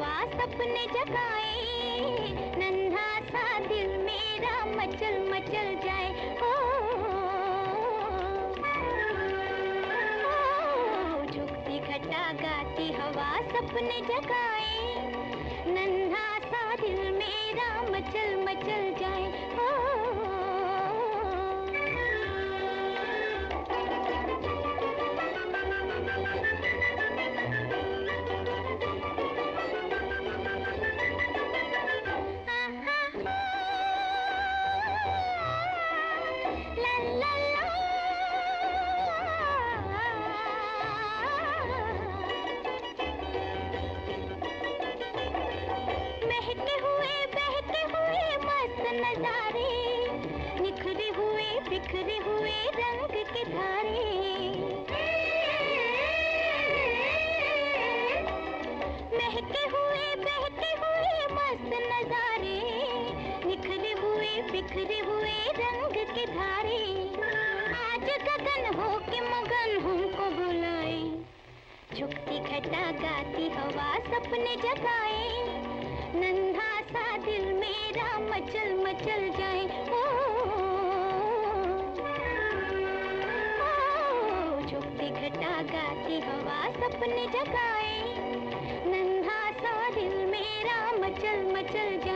सपने जगाए नन्हा सा दिल मेरा मचल मचल जाए ओ, ओ झुकती घटा गाती हवा सपने जगाए नजारे, निखरे हुए, बिखरे हुए रंग के धारे। महके हुए बहते हुए मस्त नजारे, निखरे हुए, बिखरे हुए रंग के धारे। आज गगन हो के मगन हमको बुलाए। झुकती घटा गाती हवा सपने जगाए। नन्हा सा दिल मेरा मचल मचल जाए। ओ, ओ झुकती घटा गाती हवा सपने जगाए। नन्हा सा दिल मेरा मचल मचल जाए।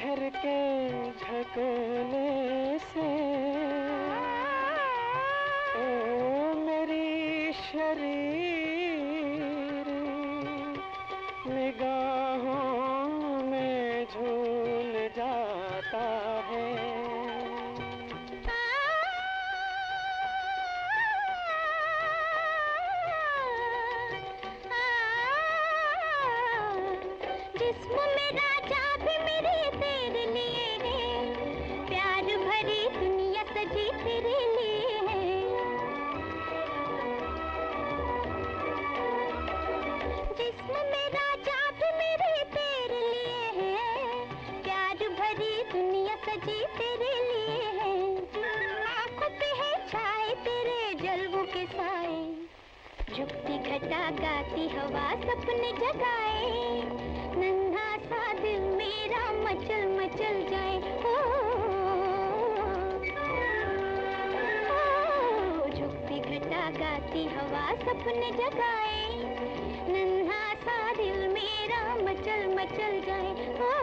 लहर के झकने से ओ मेरी शरीर जिस्म मेरा जा भी मेरे तेरे लिए है। प्यार भरी दुनिया तेरे लिए है। तेरे है। तेरे लिए है। आँखों पे है छाए तेरे जलवों के साए झुकती घटा गाती हवा सपने जगाए। नन्हा सा दिल मेरा मचल मचल जाए। ओ, ओ घटा गाती हवा सपने जगाए। नन्हा सा दिल मेरा मचल मचल जाए।